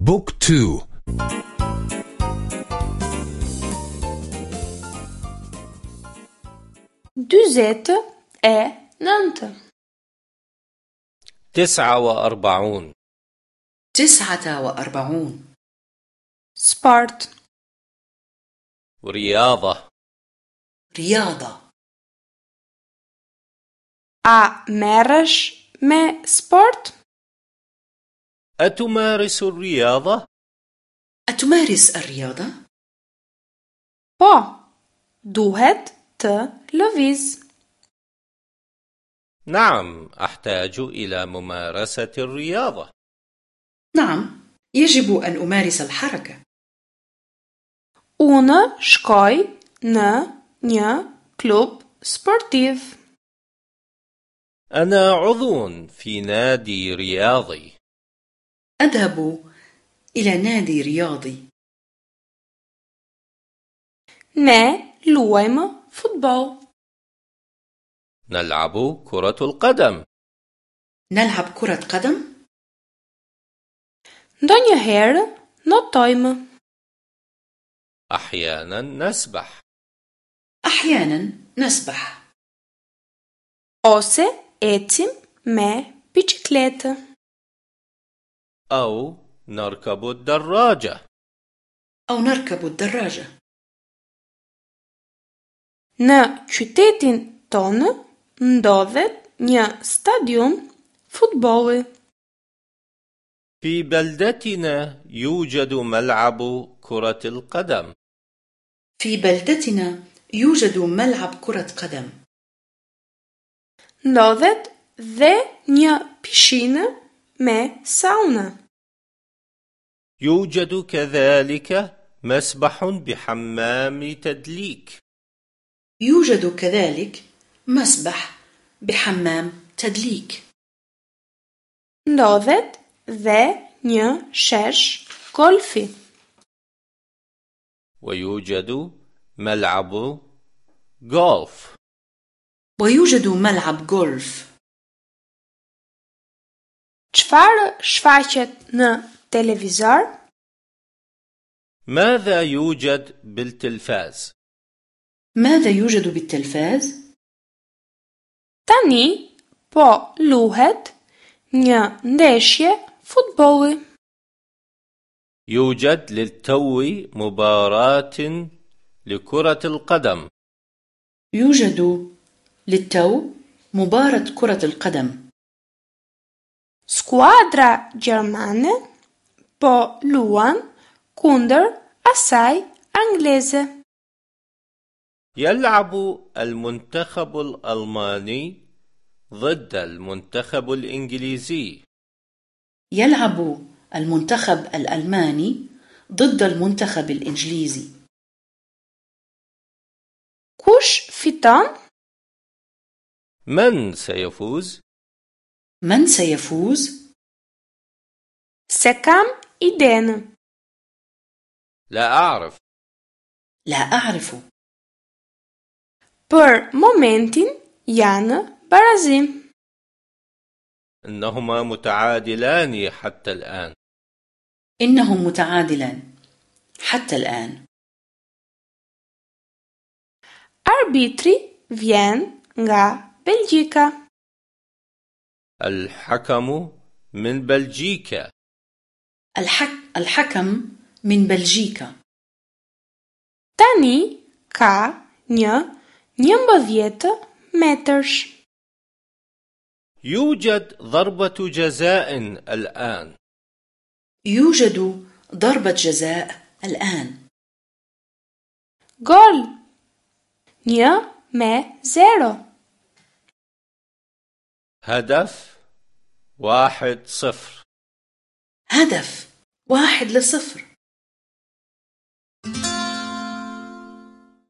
بوك تو Dyzet e nëntë. تسعة وأربعون تسعة وأربعون Sport. رياضة رياضة A merresh me sport? أتمارس الرياضة؟ أتمارس الرياضة؟ Po. Duhet të lëviz. نعم أحتاج إلى ممارسة الرياضة نعم يجب أن أمارس الحركة Unë shkoj në një klub sportiv. أنا عضو في نادي رياضي أذهب إلى نادي رياضي Ne luajmë futboll. نلعب كرة القدم نلعب كرة قدم Ndonjëherë notojmë. أحيانا نسبح أحيانا نسبح ose ecim me biçikletë. أو نركب الدراجة. أو نركب الدراجة. Në qytetin tonë ndodhet një stadium futbolli. في بلدتنا يوجد ملعب كرة القدم في بلدتنا يوجد ملعب كرة قدم Ndodhet dhe një pishinë me sauna. يوجد كذلك مسبح بحمام تدليك يوجد كذلك مسبح بحمام تدليك Ndodhet dhe një shesh golfi. ويوجد ملعب غولف ويوجد ملعب جولف Çfarë shfaqet në televizor? ماذا يوجد بالتلفاز؟ ماذا يوجد بالتلفاز؟ Tani po luhet një ndeshje futbolli. يوجد للتو مباراة لكرة القدم يوجد للتو مباراة كرة القدم Skuadra gjermane po luan kundër asaj angleze. يلعب المنتخب الألماني ضد المنتخب الإنجليزي يلعب المنتخب الألماني ضد المنتخب الإنجليزي Kush fiton? من سيفوز؟ من سيفوز؟ Kam idenë. لا أعرف لا أعرف Për momentin janë barazim. إنهما متعادلان حتى الآن إنهم متعادلان حتى الآن Arbitri vjen nga Belgjika. الحكم من بلجيكا الحك... الحكم من بلجيكا Tani ka një 11 metërsh. يوجد ضربة جزاء الآن يوجد ضربة جزاء الآن Gol. Një me 0. هدف واحد صفر. هدف واحد لصفر.